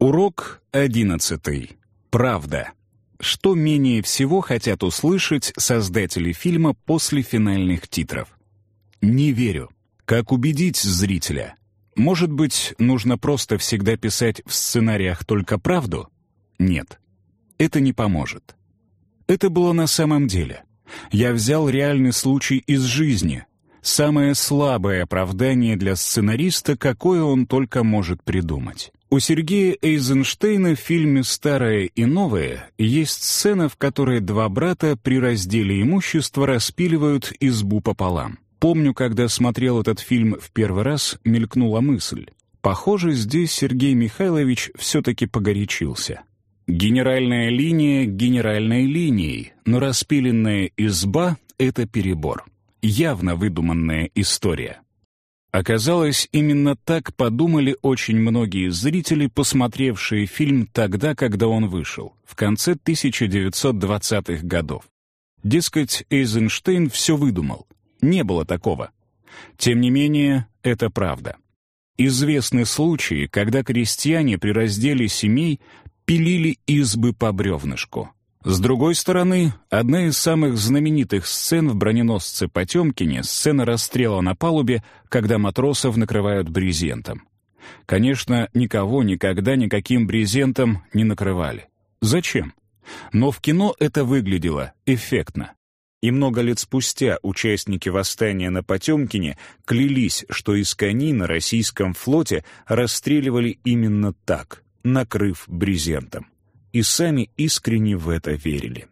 Урок одиннадцатый. Правда. Что менее всего хотят услышать создатели фильма после финальных титров? Не верю. Как убедить зрителя? Может быть, нужно просто всегда писать в сценариях только правду? Нет. Это не поможет. Это было на самом деле. Я взял реальный случай из жизни. Самое слабое оправдание для сценариста, какое он только может придумать. У Сергея Эйзенштейна в фильме «Старое и новое» есть сцена, в которой два брата при разделе имущества распиливают избу пополам. Помню, когда смотрел этот фильм в первый раз, мелькнула мысль. Похоже, здесь Сергей Михайлович все-таки погорячился. Генеральная линия генеральной линией, но распиленная изба — это перебор. Явно выдуманная история. Оказалось, именно так подумали очень многие зрители, посмотревшие фильм тогда, когда он вышел, в конце 1920-х годов. Дескать, Эйзенштейн все выдумал. Не было такого. Тем не менее, это правда. Известны случаи, когда крестьяне при разделе семей пилили избы по бревнышку. С другой стороны, одна из самых знаменитых сцен в броненосце Потемкине — сцена расстрела на палубе, когда матросов накрывают брезентом. Конечно, никого никогда никаким брезентом не накрывали. Зачем? Но в кино это выглядело эффектно. И много лет спустя участники восстания на Потемкине клялись, что из коней на российском флоте расстреливали именно так, накрыв брезентом и сами искренне в это верили.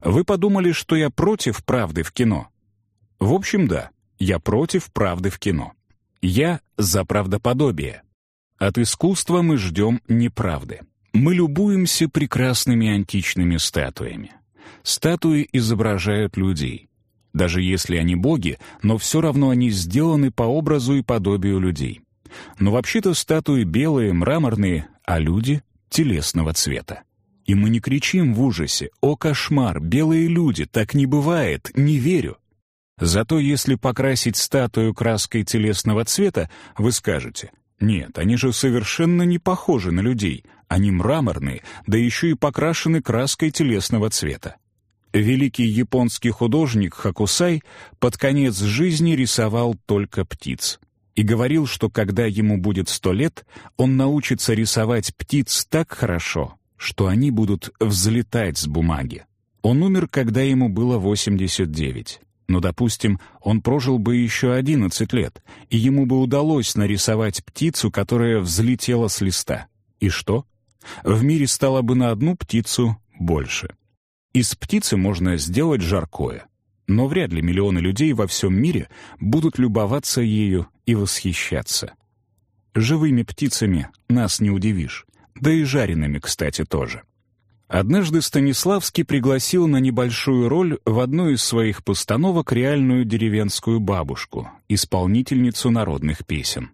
Вы подумали, что я против правды в кино? В общем, да, я против правды в кино. Я за правдоподобие. От искусства мы ждем неправды. Мы любуемся прекрасными античными статуями. Статуи изображают людей. Даже если они боги, но все равно они сделаны по образу и подобию людей. Но вообще-то статуи белые, мраморные, а люди телесного цвета. И мы не кричим в ужасе «О, кошмар! Белые люди! Так не бывает! Не верю!» Зато если покрасить статую краской телесного цвета, вы скажете «Нет, они же совершенно не похожи на людей, они мраморные, да еще и покрашены краской телесного цвета». Великий японский художник Хакусай под конец жизни рисовал только птиц и говорил, что когда ему будет сто лет, он научится рисовать птиц так хорошо, что они будут взлетать с бумаги. Он умер, когда ему было 89. Но, допустим, он прожил бы еще 11 лет, и ему бы удалось нарисовать птицу, которая взлетела с листа. И что? В мире стало бы на одну птицу больше. Из птицы можно сделать жаркое — но вряд ли миллионы людей во всем мире будут любоваться ею и восхищаться. Живыми птицами нас не удивишь, да и жареными, кстати, тоже. Однажды Станиславский пригласил на небольшую роль в одну из своих постановок реальную деревенскую бабушку, исполнительницу народных песен.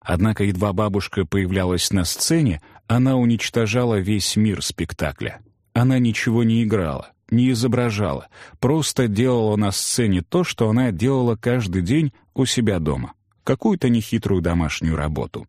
Однако едва бабушка появлялась на сцене, она уничтожала весь мир спектакля. Она ничего не играла, не изображала, просто делала на сцене то, что она делала каждый день у себя дома. Какую-то нехитрую домашнюю работу.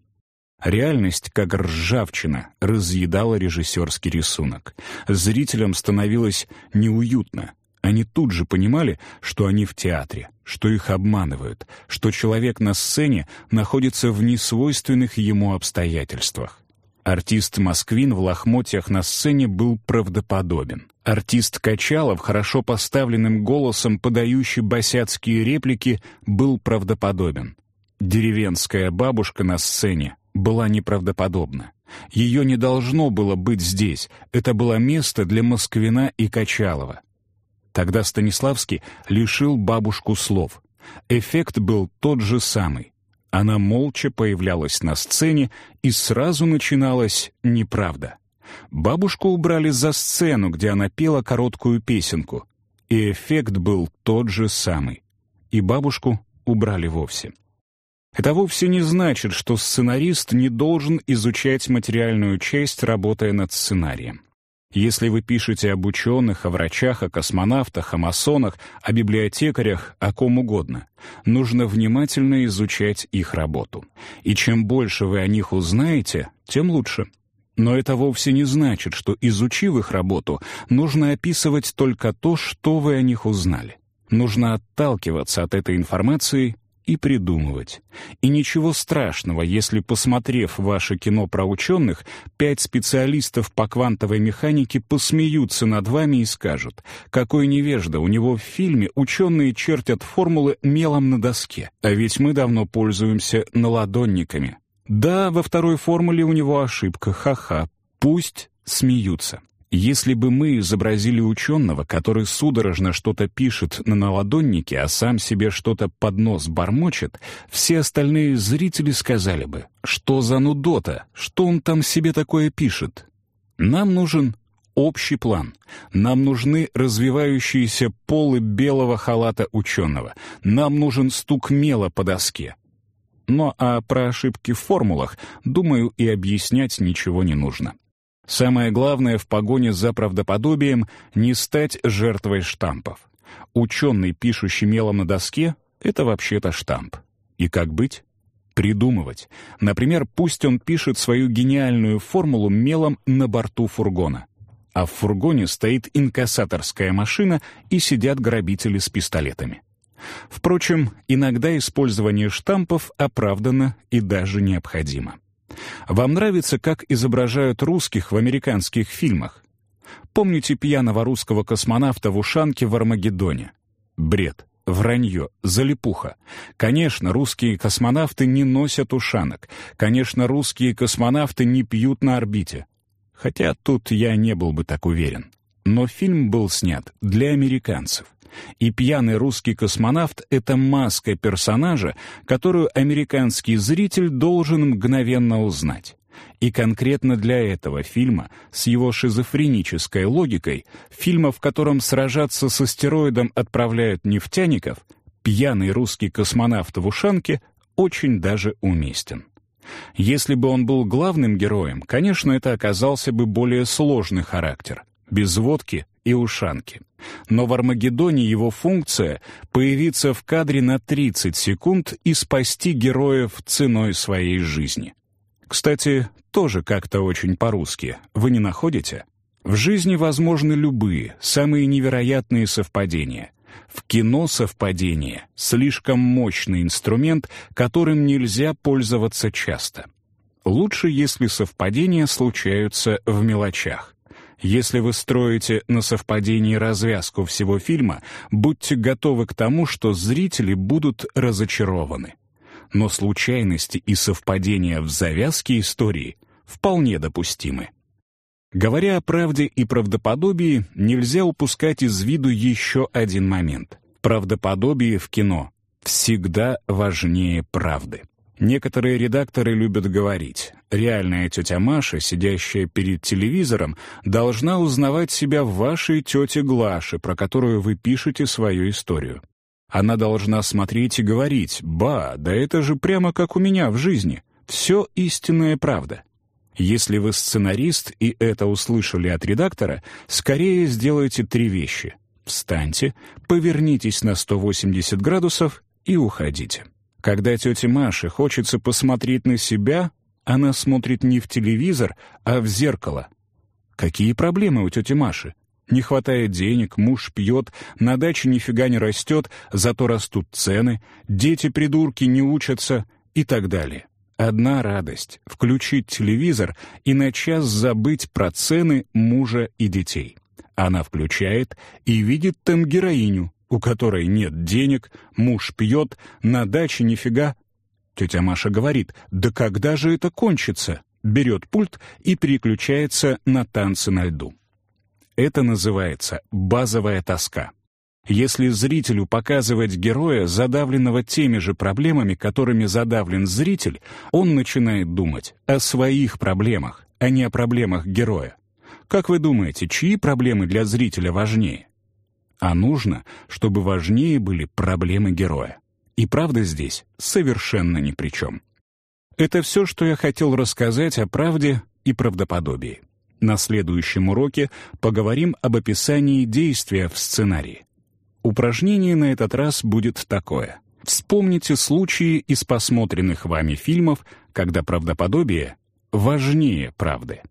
Реальность, как ржавчина, разъедала режиссерский рисунок. Зрителям становилось неуютно. Они тут же понимали, что они в театре, что их обманывают, что человек на сцене находится в несвойственных ему обстоятельствах. Артист Москвин в лохмотьях на сцене был правдоподобен. Артист Качалов, хорошо поставленным голосом, подающий босяцкие реплики, был правдоподобен. Деревенская бабушка на сцене была неправдоподобна. Ее не должно было быть здесь, это было место для Москвина и Качалова. Тогда Станиславский лишил бабушку слов. Эффект был тот же самый. Она молча появлялась на сцене, и сразу начиналась неправда. Бабушку убрали за сцену, где она пела короткую песенку, и эффект был тот же самый. И бабушку убрали вовсе. Это вовсе не значит, что сценарист не должен изучать материальную часть, работая над сценарием. Если вы пишете об ученых, о врачах, о космонавтах, о масонах, о библиотекарях, о ком угодно, нужно внимательно изучать их работу. И чем больше вы о них узнаете, тем лучше. Но это вовсе не значит, что, изучив их работу, нужно описывать только то, что вы о них узнали. Нужно отталкиваться от этой информации и придумывать. И ничего страшного, если, посмотрев ваше кино про ученых, пять специалистов по квантовой механике посмеются над вами и скажут, какой невежда, у него в фильме ученые чертят формулы мелом на доске, а ведь мы давно пользуемся наладонниками. Да, во второй формуле у него ошибка, ха-ха, пусть смеются. Если бы мы изобразили ученого, который судорожно что-то пишет на наладоннике, а сам себе что-то под нос бормочет, все остальные зрители сказали бы, что за нудота, что он там себе такое пишет. Нам нужен общий план. Нам нужны развивающиеся полы белого халата ученого. Нам нужен стук мела по доске. Но а про ошибки в формулах, думаю, и объяснять ничего не нужно. Самое главное в погоне за правдоподобием — не стать жертвой штампов. Ученый, пишущий мелом на доске — это вообще-то штамп. И как быть? Придумывать. Например, пусть он пишет свою гениальную формулу мелом на борту фургона. А в фургоне стоит инкассаторская машина и сидят грабители с пистолетами. Впрочем, иногда использование штампов оправдано и даже необходимо. Вам нравится, как изображают русских в американских фильмах? Помните пьяного русского космонавта в ушанке в Армагеддоне? Бред, вранье, залипуха. Конечно, русские космонавты не носят ушанок. Конечно, русские космонавты не пьют на орбите. Хотя тут я не был бы так уверен. Но фильм был снят для американцев. И пьяный русский космонавт — это маска персонажа, которую американский зритель должен мгновенно узнать. И конкретно для этого фильма, с его шизофренической логикой, фильма, в котором сражаться с астероидом отправляют нефтяников, пьяный русский космонавт в ушанке очень даже уместен. Если бы он был главным героем, конечно, это оказался бы более сложный характер, без водки и ушанки. Но в Армагеддоне его функция — появиться в кадре на 30 секунд и спасти героев ценой своей жизни. Кстати, тоже как-то очень по-русски, вы не находите? В жизни возможны любые, самые невероятные совпадения. В кино совпадение — слишком мощный инструмент, которым нельзя пользоваться часто. Лучше, если совпадения случаются в мелочах. Если вы строите на совпадении развязку всего фильма, будьте готовы к тому, что зрители будут разочарованы. Но случайности и совпадения в завязке истории вполне допустимы. Говоря о правде и правдоподобии, нельзя упускать из виду еще один момент. Правдоподобие в кино всегда важнее правды. Некоторые редакторы любят говорить, реальная тетя Маша, сидящая перед телевизором, должна узнавать себя в вашей тете Глаше, про которую вы пишете свою историю. Она должна смотреть и говорить, «Ба, да это же прямо как у меня в жизни. Все истинная правда». Если вы сценарист и это услышали от редактора, скорее сделайте три вещи. Встаньте, повернитесь на 180 градусов и уходите. Когда тете Маше хочется посмотреть на себя, она смотрит не в телевизор, а в зеркало. Какие проблемы у тети Маши? Не хватает денег, муж пьет, на даче нифига не растет, зато растут цены, дети-придурки не учатся и так далее. Одна радость — включить телевизор и на час забыть про цены мужа и детей. Она включает и видит там героиню, у которой нет денег, муж пьет, на даче нифига. Тетя Маша говорит, да когда же это кончится? Берет пульт и переключается на танцы на льду. Это называется базовая тоска. Если зрителю показывать героя, задавленного теми же проблемами, которыми задавлен зритель, он начинает думать о своих проблемах, а не о проблемах героя. Как вы думаете, чьи проблемы для зрителя важнее? А нужно, чтобы важнее были проблемы героя. И правда здесь совершенно ни при чем. Это все, что я хотел рассказать о правде и правдоподобии. На следующем уроке поговорим об описании действия в сценарии. Упражнение на этот раз будет такое. Вспомните случаи из посмотренных вами фильмов, когда правдоподобие важнее правды.